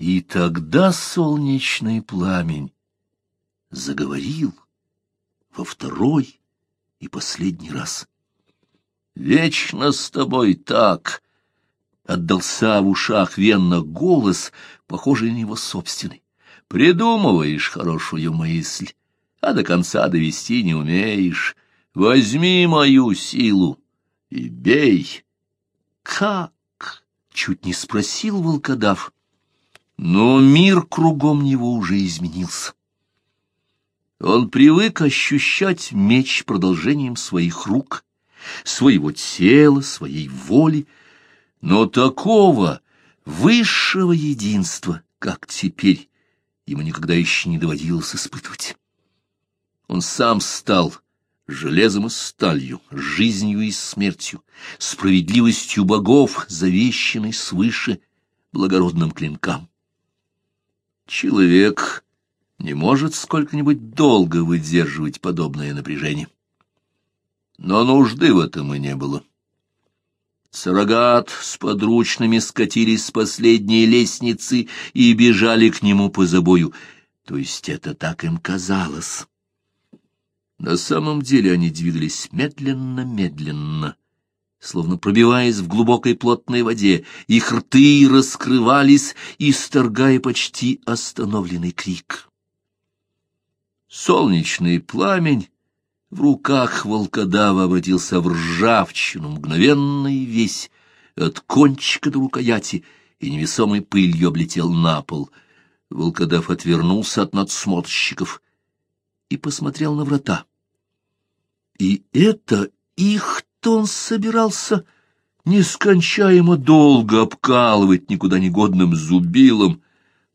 И тогда солнечный пламень заговорил во второй и последний раз. «Вечно с тобой так!» — отдался в ушах Венна голос, похожий на его собственный. «Придумываешь хорошую мысль, а до конца довести не умеешь. Возьми мою силу и бей!» «Как?» — чуть не спросил волкодав. Но мир кругом него уже изменился. Он привык ощущать меч продолжением своих рук, своего тела, своей воли, но такого высшего единства, как теперь, ему никогда еще не доводилось испытывать. Он сам стал железом и сталью, жизнью и смертью, справедливостью богов, завещанной свыше благородным клинкам. Человек не может сколько-нибудь долго выдерживать подобное напряжение. Но нужды в этом и не было. Сарагат с подручными скатились с последней лестницы и бежали к нему по забою, то есть это так им казалось. На самом деле они двигались медленно-медленно, словно пробиваясь в глубокой плотной воде, их рты раскрывались, исторгая почти остановленный крик. Солнечный пламень в руках волкодава обратился в ржавчину, мгновенно и весь, от кончика до рукояти, и невесомой пылью облетел на пол. Волкодав отвернулся от надсмотрщиков и посмотрел на врата. И это их то он собирался нескончаемо долго обкалывать никуда негодным зубилом.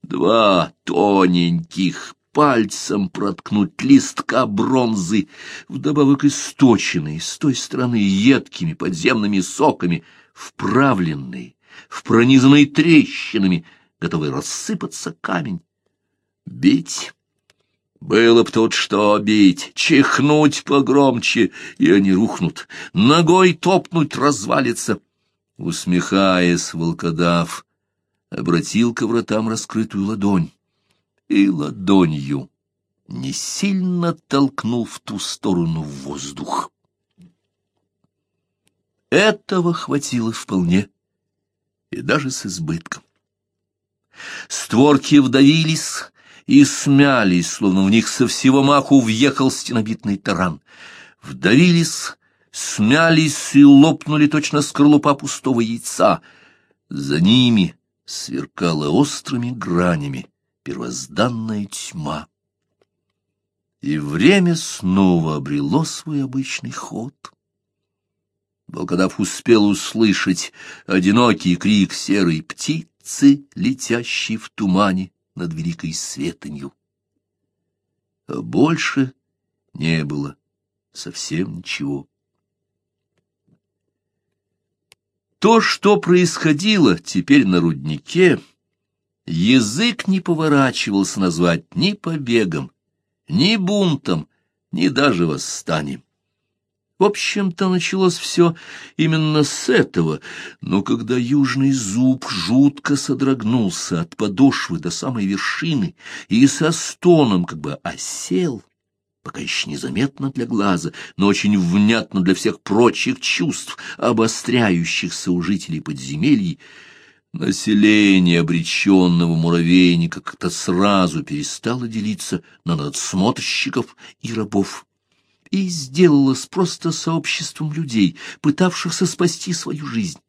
Два тоненьких пальцем проткнуть листка бронзы, вдобавок источенные с той стороны едкими подземными соками, вправленные, в пронизанные трещинами, готовый рассыпаться камень. Бить было б тут что бить, чихнуть погромче, и они рухнут, ногой топнуть развалится. Усмехаясь, волкодав обратил к вратам раскрытую ладонь и ладонью не сильно толкнул в ту сторону воздух. Этого хватило вполне, и даже с избытком. Створки вдавились, и смялись, словно в них со всего маху въехал стенобитный таран. Вдавились, смялись и лопнули точно скорлупа пустого яйца. За ними сверкала острыми гранями первозданная тьма. И время снова обрело свой обычный ход. Волкодав успел услышать одинокий крик серой птицы, летящей в тумане, над великой светонью. А больше не было совсем ничего. То, что происходило теперь на руднике, язык не поворачивался назвать ни побегом, ни бунтом, ни даже восстанием. В общем-то, началось все именно с этого, но когда южный зуб жутко содрогнулся от подошвы до самой вершины и со стоном как бы осел, пока еще незаметно для глаза, но очень внятно для всех прочих чувств, обостряющихся у жителей подземелий, население обреченного муравейника как-то сразу перестало делиться на надсмотрщиков и рабов и сделалось просто сообществом людей, пытавшихся спасти свою жизнь.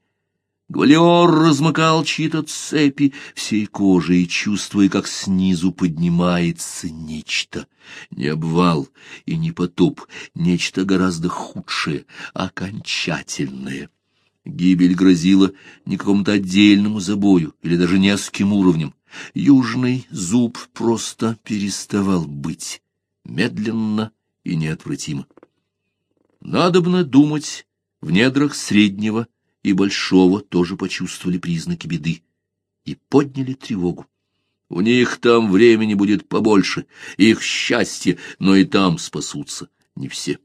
Гвалиор размыкал чьи-то цепи всей кожей, чувствуя, как снизу поднимается нечто. Не обвал и не потоп, нечто гораздо худшее, окончательное. Гибель грозила не какому-то отдельному забою или даже нескольким уровням. Южный зуб просто переставал быть. Медленно и неотвратимо. Надобно думать, в недрах среднего и большого тоже почувствовали признаки беды и подняли тревогу. У них там времени будет побольше, их счастье, но и там спасутся не все.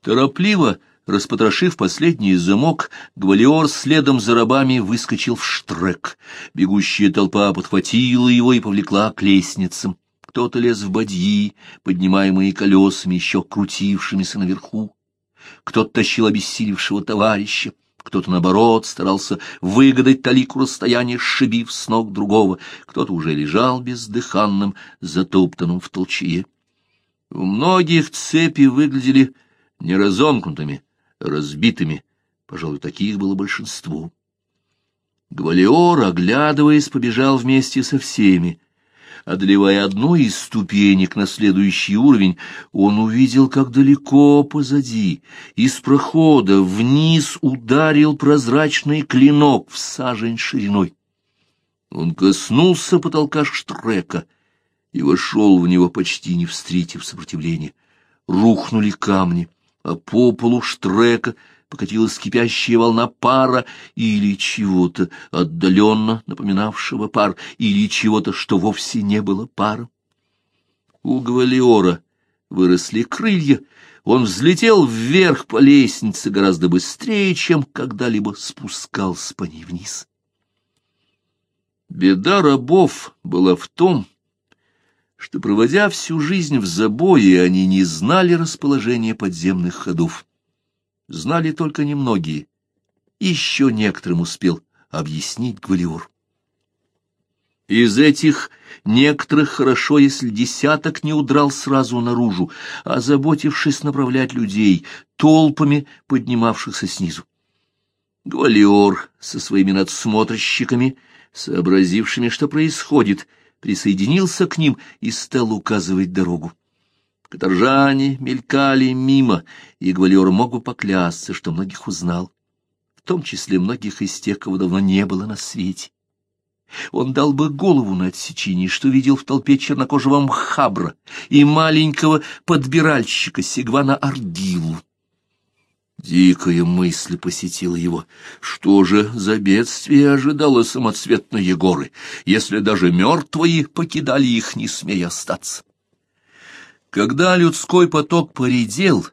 Торопливо Распотрошив последний замок, Гвалиор следом за рабами выскочил в штрек. Бегущая толпа подхватила его и повлекла к лестницам. Кто-то лез в бадьи, поднимаемые колесами, еще крутившимися наверху. Кто-то тащил обессилевшего товарища, кто-то, наоборот, старался выгадать талику расстояния, сшибив с ног другого, кто-то уже лежал бездыханным, затоптанным в толчье. У многих цепи выглядели не разомкнутыми, а разбитыми, пожалуй, таких было большинство. Гвалиор, оглядываясь, побежал вместе со всеми, Одолевая одну из ступенек на следующий уровень, он увидел, как далеко позади, из прохода вниз ударил прозрачный клинок в сажень шириной. Он коснулся потолка штрека и вошел в него, почти не встретив сопротивления. Рухнули камни, а по полу штрека — покатилась кипящая волна пара или чего-то отдаленно напоминавшего пар, или чего-то, что вовсе не было паром. У Гвалиора выросли крылья, он взлетел вверх по лестнице гораздо быстрее, чем когда-либо спускался по ней вниз. Беда рабов была в том, что, проводя всю жизнь в забое, они не знали расположения подземных ходов знали только немногие. Еще некоторым успел объяснить Гвалиор. Из этих некоторых хорошо, если десяток не удрал сразу наружу, озаботившись направлять людей, толпами поднимавшихся снизу. Гвалиор со своими надсмотрщиками, сообразившими, что происходит, присоединился к ним и стал указывать дорогу. Каторжане мелькали мимо, и Гвалиор мог бы поклясться, что многих узнал, в том числе многих из тех, кого давно не было на свете. Он дал бы голову на отсечении, что видел в толпе чернокожего мхабра и маленького подбиральщика Сигвана Ардилу. Дикая мысль посетила его. Что же за бедствие ожидало самоцветные Егоры, если даже мертвые покидали их, не смея остаться? Когда людской поток поредел,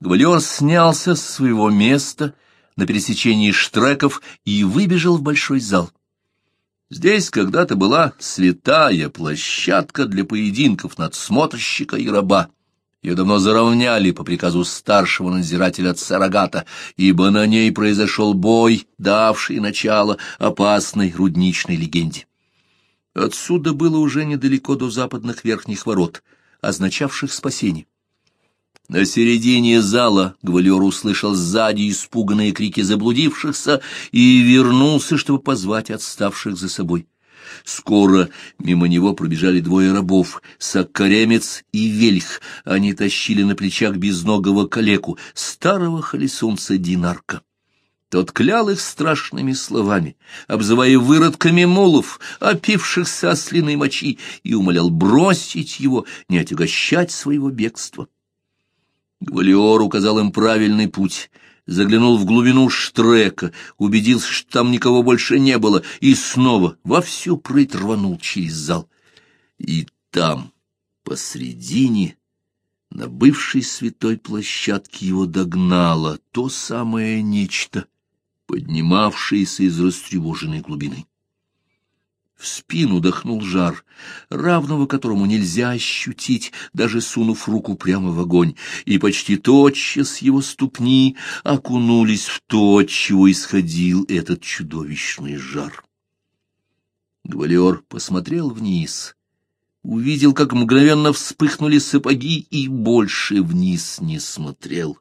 Гвалиор снялся с своего места на пересечении штреков и выбежал в большой зал. Здесь когда-то была святая площадка для поединков надсмотрщика и раба. Ее давно заровняли по приказу старшего надзирателя Царагата, ибо на ней произошел бой, давший начало опасной рудничной легенде. Отсюда было уже недалеко до западных верхних ворот — означавших спасение. На середине зала Гвалиор услышал сзади испуганные крики заблудившихся и вернулся, чтобы позвать отставших за собой. Скоро мимо него пробежали двое рабов, Саккаремец и Вельх. Они тащили на плечах безногого калеку, старого холесунца Динарка. Тот клял их страшными словами, обзывая выродками мулов, опившихся ослиной мочи, и умолял бросить его, не отягощать своего бегства. Гвалиор указал им правильный путь, заглянул в глубину штрека, убедился, что там никого больше не было, и снова во всю прыть рванул через зал. И там, посредине, на бывшей святой площадке его догнало то самое нечто — поднимавшиеся из растревоженной глубины. В спину дохнул жар, равного которому нельзя ощутить, даже сунув руку прямо в огонь, и почти тотчас его ступни окунулись в то, от чего исходил этот чудовищный жар. Гвалиор посмотрел вниз, увидел, как мгновенно вспыхнули сапоги, и больше вниз не смотрел.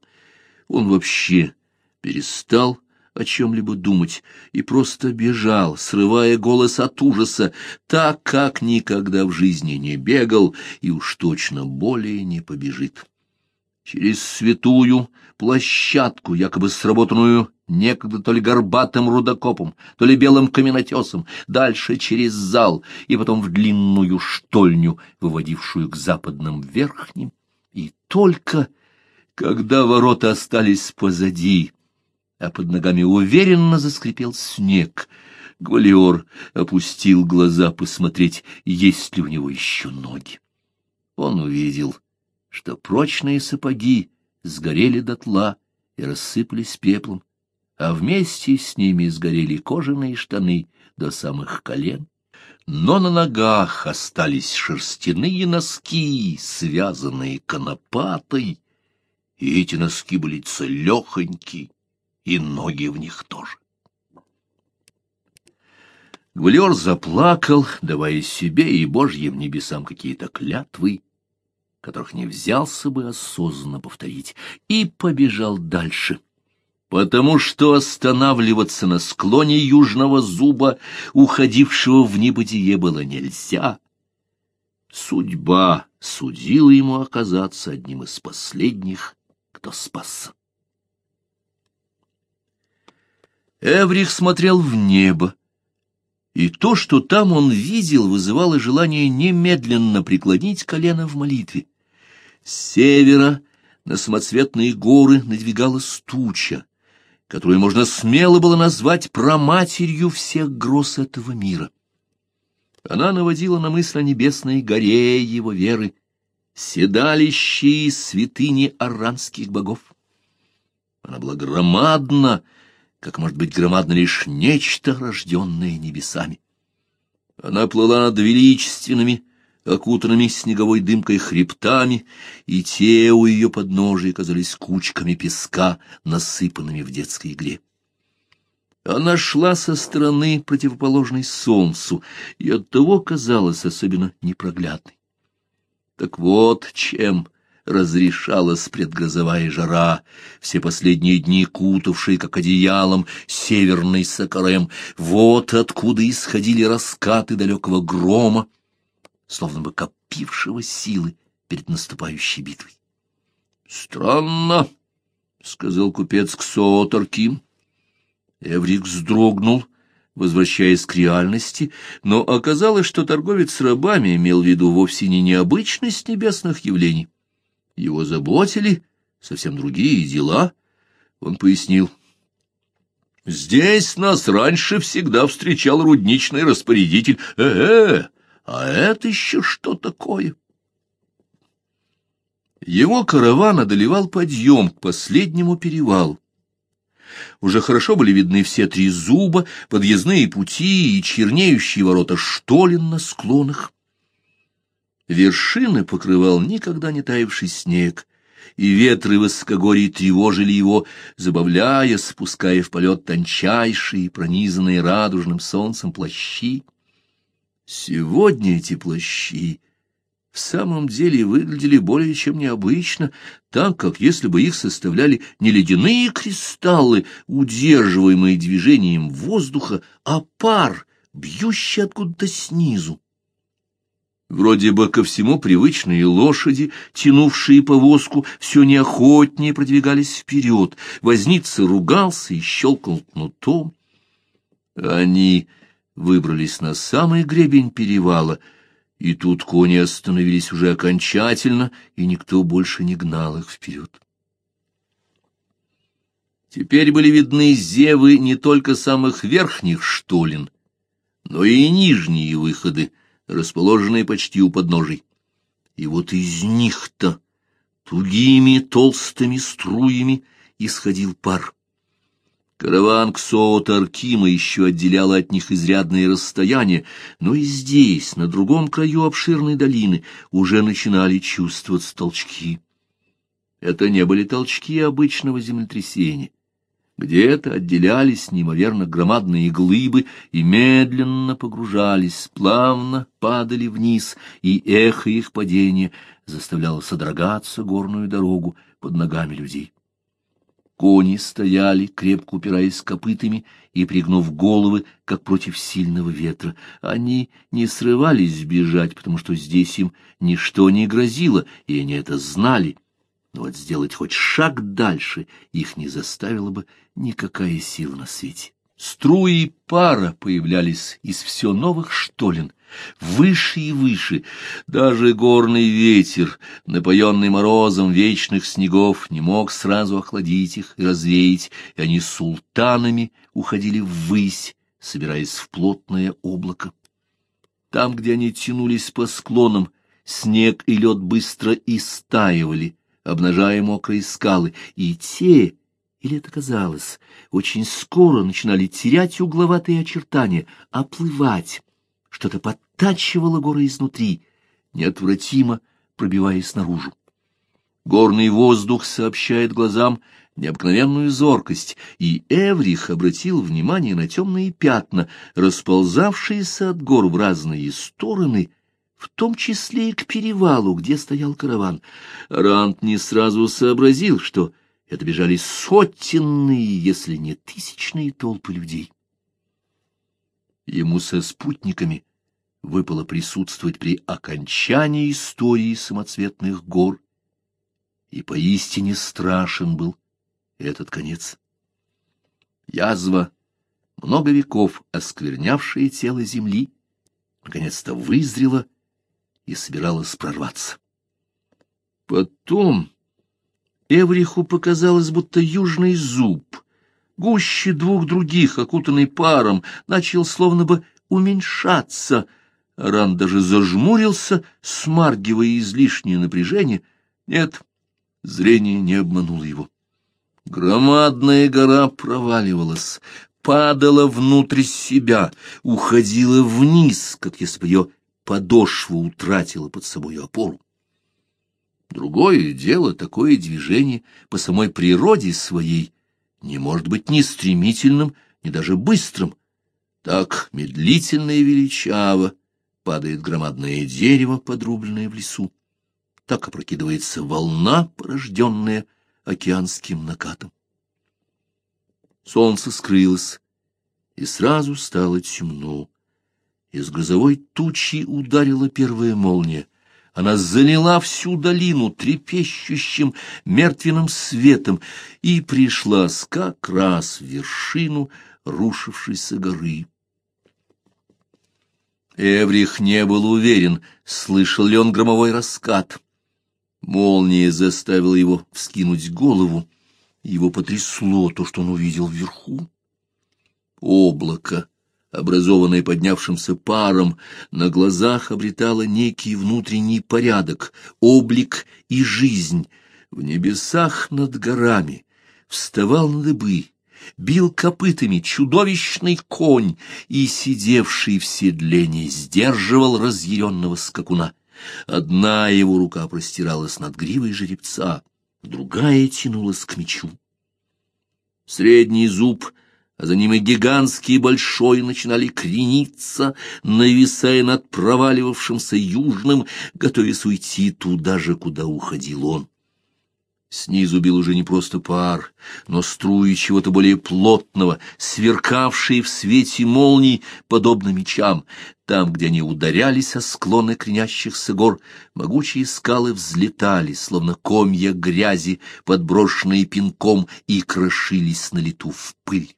Он вообще перестал о чем-либо думать и просто бежал, срывая голос от ужаса, так, как никогда в жизни не бегал и уж точно более не побежит. Через святую площадку, якобы сработанную некогда то ли горбатым рудокопом, то ли белым каменотесом, дальше через зал и потом в длинную штольню, выводившую к западным верхним. И только когда ворота остались позади, а под ногами уверенно заскрипел снег. Гвалиор опустил глаза посмотреть, есть ли у него еще ноги. Он увидел, что прочные сапоги сгорели дотла и рассыпались пеплом, а вместе с ними сгорели кожаные штаны до самых колен. Но на ногах остались шерстяные носки, связанные конопатой, и эти носки были целехоньки, и ноги в них тоже. Гвалер заплакал, давая себе и божьим небесам какие-то клятвы, которых не взялся бы осознанно повторить, и побежал дальше, потому что останавливаться на склоне южного зуба, уходившего в небытие, было нельзя. Судьба судила ему оказаться одним из последних, кто спасся. Эврих смотрел в небо, и то, что там он видел, вызывало желание немедленно преклонить колено в молитве. С севера на самоцветные горы надвигалась туча, которую можно смело было назвать проматерью всех гроз этого мира. Она наводила на мысль о небесной горе его веры, седалище и святыни аранских богов. Она была громадна, как может быть громадно лишь нечто, рожденное небесами. Она плыла над величественными, окутанными снеговой дымкой хребтами, и те у ее подножия казались кучками песка, насыпанными в детской игре. Она шла со стороны, противоположной солнцу, и оттого казалась особенно непроглядной. Так вот чем разрешалась предгрозовая жара, все последние дни кутавшие, как одеялом, северный Сакарем. Вот откуда исходили раскаты далекого грома, словно бы копившего силы перед наступающей битвой. — Странно, — сказал купец Ксооторким. Эврик вздрогнул, возвращаясь к реальности, но оказалось, что торговец с рабами имел в виду вовсе не необычность небесных явлений. Его заботили совсем другие дела. Он пояснил. «Здесь нас раньше всегда встречал рудничный распорядитель. Э-э, а это еще что такое?» Его караван одолевал подъем к последнему перевалу. Уже хорошо были видны все три зуба, подъездные пути и чернеющие ворота штолен на склонах. Вершины покрывал никогда не таявший снег, и ветры высокогорий тревожили его, забавляя, спуская в полет тончайшие, пронизанные радужным солнцем плащи. Сегодня эти плащи в самом деле выглядели более чем необычно, так как если бы их составляли не ледяные кристаллы, удерживаемые движением воздуха, а пар, бьющий откуда-то снизу. Вроде бы ко всему привычные лошади, тянувшие повозку, все неохотнее продвигались вперед. Возница ругался и щелкал кнутом. Они выбрались на самый гребень перевала, и тут кони остановились уже окончательно, и никто больше не гнал их вперед. Теперь были видны зевы не только самых верхних штолен, но и нижние выходы — расположенные почти у подножий. И вот из них-то тугими толстыми струями исходил пар. Караван Ксоот-Аркима еще отделяло от них изрядное расстояние, но и здесь, на другом краю обширной долины, уже начинали чувствоваться толчки. Это не были толчки обычного землетрясения. Где-то отделялись неимоверно громадные глыбы и медленно погружались, плавно падали вниз, и эхо их падения заставляло содрогаться горную дорогу под ногами людей. Кони стояли, крепко упираясь копытами и пригнув головы, как против сильного ветра. Они не срывались бежать, потому что здесь им ничто не грозило, и они это знали — но вот сделать хоть шаг дальше их не заставила бы никакая сила на свете. Струи пара появлялись из все новых штолен, выше и выше. Даже горный ветер, напоенный морозом вечных снегов, не мог сразу охладить их и развеять, и они султанами уходили ввысь, собираясь в плотное облако. Там, где они тянулись по склонам, снег и лед быстро истаивали, обнажая мокрые скалы, и те или это казалось, очень скоро начинали терять угловатые очертания, оплывать. Что-то подтачивало горы изнутри, неотвратимо пробиваясь наружу. Горный воздух сообщает глазам необыкновенную зоркость, и Эврих обратил внимание на темные пятна, расползавшиеся от гор в разные стороны, в том числе и к перевалу, где стоял караван. Рант не сразу сообразил, что это бежали сотенные, если не тысячные толпы людей. Ему со спутниками выпало присутствовать при окончании истории самоцветных гор, и поистине страшен был этот конец. Язва, много веков осквернявшая тело земли, наконец-то вызрела и собиралась прорваться. Потом Эвриху показалось, будто южный зуб, гуще двух других, окутанный паром, начал словно бы уменьшаться. Ран даже зажмурился, смаргивая излишнее напряжение. Нет, зрение не обмануло его. Громадная гора проваливалась, падала внутрь себя, уходила вниз, как если бы ее подошва утратила под собой опору. Другое дело, такое движение по самой природе своей не может быть ни стремительным, ни даже быстрым. Так медлительно и величаво падает громадное дерево, подрубленное в лесу. Так опрокидывается волна, порожденная океанским накатом. Солнце скрылось, и сразу стало темно. Из грозовой тучи ударила первая молния. Она залила всю долину трепещущим мертвенным светом и пришла как раз в вершину рушившейся горы. Эврих не был уверен, слышал ли он громовой раскат. Молния заставила его вскинуть голову. Его потрясло то, что он увидел вверху. Облако, образованное поднявшимся паром, на глазах обретало некий внутренний порядок, облик и жизнь. В небесах над горами вставал на дыбы, бил копытами чудовищный конь и, сидевший в седле, не сдерживал разъяренного скакуна. Одна его рука простиралась над гривой жеребца, другая тянулась к мечу. Средний зуб, а за ним и гигантский большой начинали крениться, нависая над проваливавшимся южным, готовясь уйти туда же, куда уходил он. Снизу бил уже не просто пар, но струи чего-то более плотного, сверкавшие в свете молний, подобно мечам. Там, где они ударялись о склоны кренящихся гор, могучие скалы взлетали, словно комья грязи, подброшенные пинком, и крошились на лету в пыль.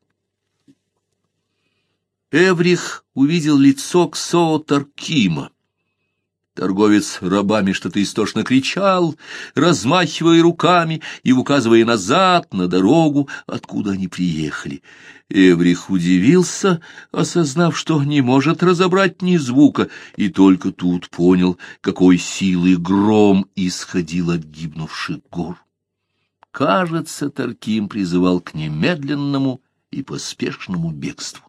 Эврих увидел лицо Ксоо Таркима. Торговец рабами что-то истошно кричал, размахивая руками и указывая назад, на дорогу, откуда они приехали. Эврих удивился, осознав, что не может разобрать ни звука, и только тут понял, какой силы гром исходил от гибнувших гор. Кажется, Тарким призывал к немедленному и поспешному бегству.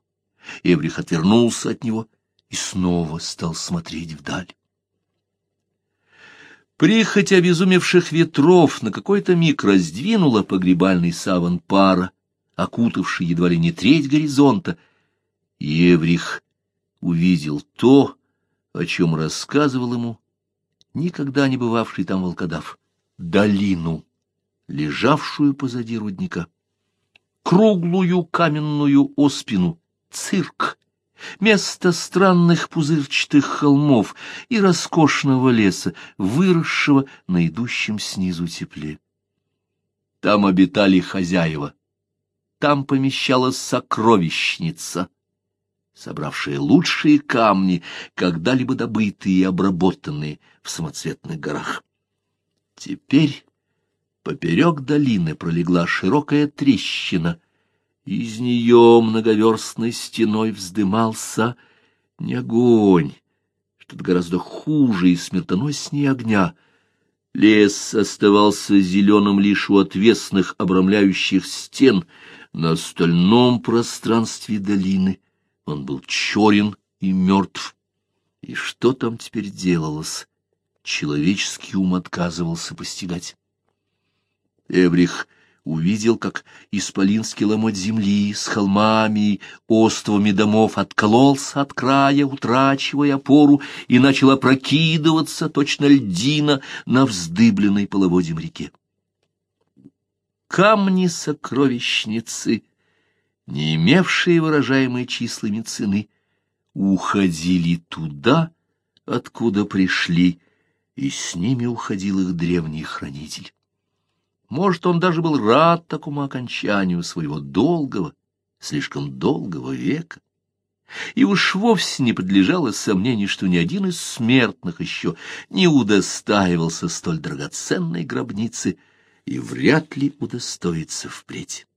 Эврих отвернулся от него и снова стал смотреть вдаль. Прихоть обезумевших ветров на какой-то миг раздвинула погребальный саван пара, окутавший едва ли не треть горизонта. Еврих увидел то, о чем рассказывал ему никогда не бывавший там волкодав — долину, лежавшую позади рудника, круглую каменную оспину, цирк, место странных пузырчатых холмов и роскошного леса, выросшего на идущем снизу тепле. Там обитали хозяева, там помещалась сокровищница, собравшая лучшие камни, когда-либо добытые и обработанные в самоцветных горах. Теперь поперек долины пролегла широкая трещина — из нее многоверстной стеной вздымался не огонь, что-то гораздо хуже и смертоноснее огня, Лес оставался зеленым лишь у отвесных обрамляющих стен, на остальном пространстве долины он был черен и мертв. И что там теперь делалось? Человеческий ум отказывался постигать. Эврих увидел, как исполинский ломоть земли с холмами и островами домов откололся от края, утрачивая опору, и начал опрокидываться, точно льдина, на вздыбленной половодьем реке. Камни-сокровищницы, не имевшие выражаемой числами цены, уходили туда, откуда пришли, и с ними уходил их древний хранитель. Может, он даже был рад такому окончанию своего долгого, слишком долгого века. И уж вовсе не подлежало сомнению, что ни один из смертных еще не удостаивался столь драгоценной гробницы и вряд ли удостоится впредь.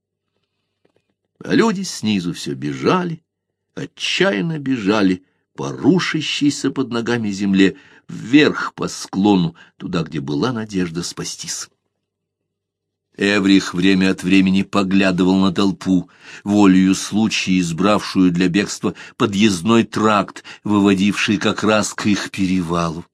А люди снизу все бежали, отчаянно бежали по рушащейся под ногами земле, вверх по склону, туда, где была надежда спастись. Эврих время от времени поглядывал на толпу, волею случая избравшую для бегства подъездной тракт, выводивший как раз к их перевалу.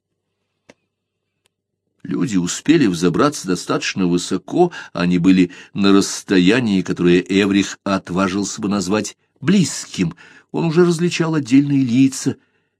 Люди успели взобраться достаточно высоко, они были на расстоянии, которое Эврих отважился бы назвать близким. Он уже различал отдельные лица,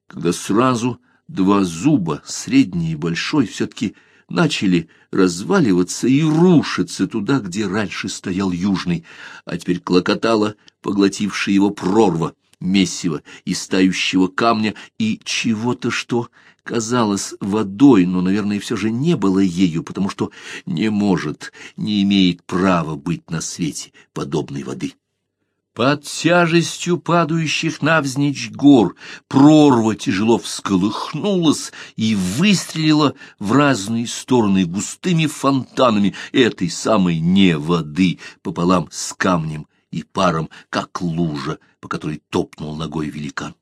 когда сразу два зуба, средний и большой, все-таки начали разваливаться и рушиться туда, где раньше стоял южный, а теперь клокотала поглотившая его прорва, месиво из тающего камня и чего-то, что казалось водой, но, наверное, все же не было ею, потому что не может, не имеет права быть на свете подобной воды. Под тяжестью падающих навзничь гор прорва тяжело всколыхнулась и выстрелила в разные стороны густыми фонтанами этой самой не воды пополам с камнем и паром, как лужа, по которой топнул ногой великан.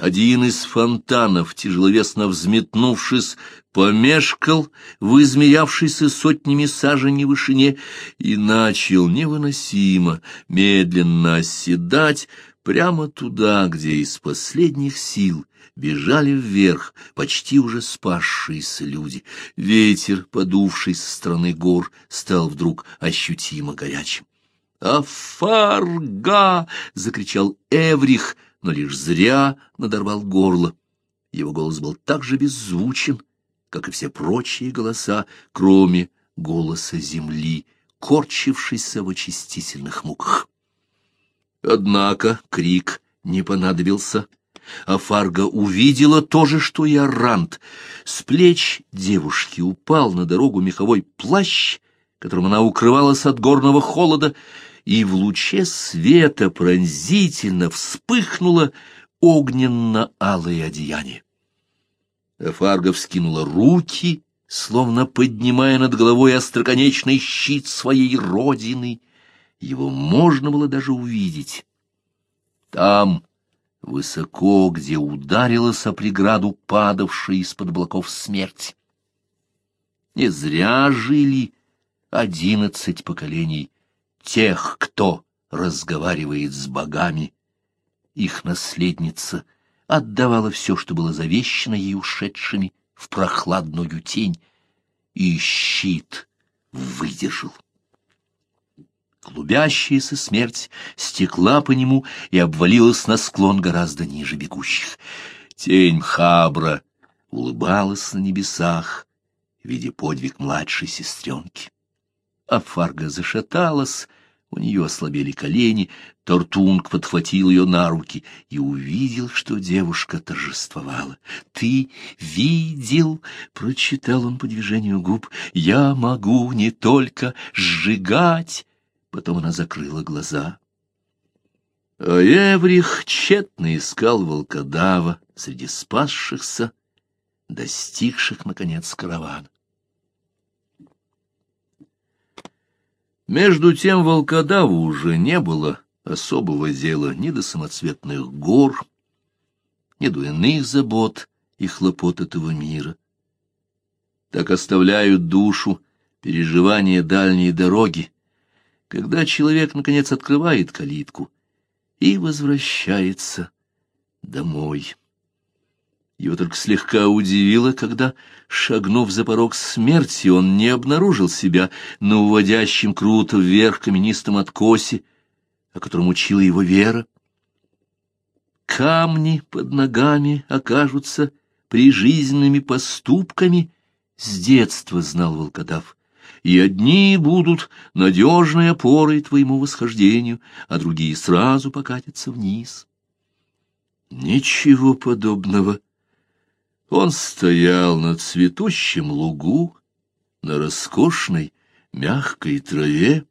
Один из фонтанов, тяжеловесно взметнувшись, помешкал в измерявшейся сотнями саженей вышине и начал невыносимо, медленно оседать прямо туда, где из последних сил бежали вверх почти уже спасшиеся люди. Ветер, подувший со стороны гор, стал вдруг ощутимо горячим. «Афарга!» — закричал Эврих — но лишь зря надорвал горло. Его голос был так же беззвучен, как и все прочие голоса, кроме голоса земли, корчившейся в очистительных муках. Однако крик не понадобился, а Фарго увидела то же, что и Арант. С плеч девушки упал на дорогу меховой плащ, которым она укрывалась от горного холода, и в луче света пронзительно вспыхнуло огненно-алое одеяние. Фарго вскинула руки, словно поднимая над головой остроконечный щит своей родины. Его можно было даже увидеть. Там, высоко, где ударилась о преграду падавшая из-под облаков смерть. Не зря жили одиннадцать поколений тех, кто разговаривает с богами. Их наследница отдавала все, что было завещено ей ушедшими в прохладную тень, и щит выдержал. Клубящаяся смерть стекла по нему и обвалилась на склон гораздо ниже бегущих. Тень Хабра улыбалась на небесах, видя подвиг младшей сестренки а Фарга зашаталась, у нее ослабели колени, Тортунг подхватил ее на руки и увидел, что девушка торжествовала. «Ты видел?» — прочитал он по движению губ. «Я могу не только сжигать!» Потом она закрыла глаза. А Эврих тщетно искал волкодава среди спасшихся, достигших, наконец, каравана. Между тем волкодаву уже не было особого дела ни до самоцветных гор, ни до иных забот и хлопот этого мира. Так оставляют душу переживания дальней дороги, когда человек, наконец, открывает калитку и возвращается домой. Его только слегка удивило, когда, шагнув за порог смерти, он не обнаружил себя на уводящем круто вверх каменистом откосе, о котором учила его вера. Камни под ногами окажутся прижизненными поступками, с детства знал волкодав, и одни будут надежной опорой твоему восхождению, а другие сразу покатятся вниз. Ничего подобного он стоял на цветущем лугу, на роскошной мягкой траве.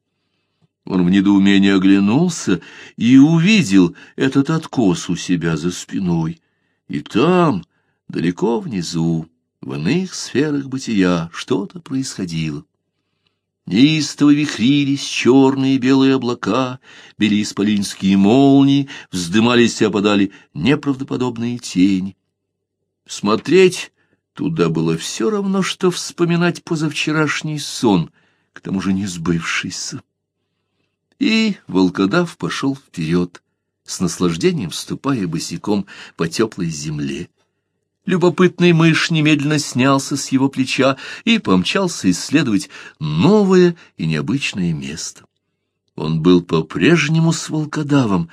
Он в недоумении оглянулся и увидел этот откос у себя за спиной. И там, далеко внизу, в иных сферах бытия, что-то происходило. Неистово вихрились черные и белые облака, били исполинские молнии, вздымались и опадали неправдоподобные тени. Смотреть туда было все равно, что вспоминать позавчерашний сон, к тому же не сбывшийся. И волкодав пошел вперед, с наслаждением ступая босиком по теплой земле. Любопытный мышь немедленно снялся с его плеча и помчался исследовать новое и необычное место. Он был по-прежнему с волкодавом,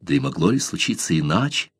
да и могло ли случиться иначе?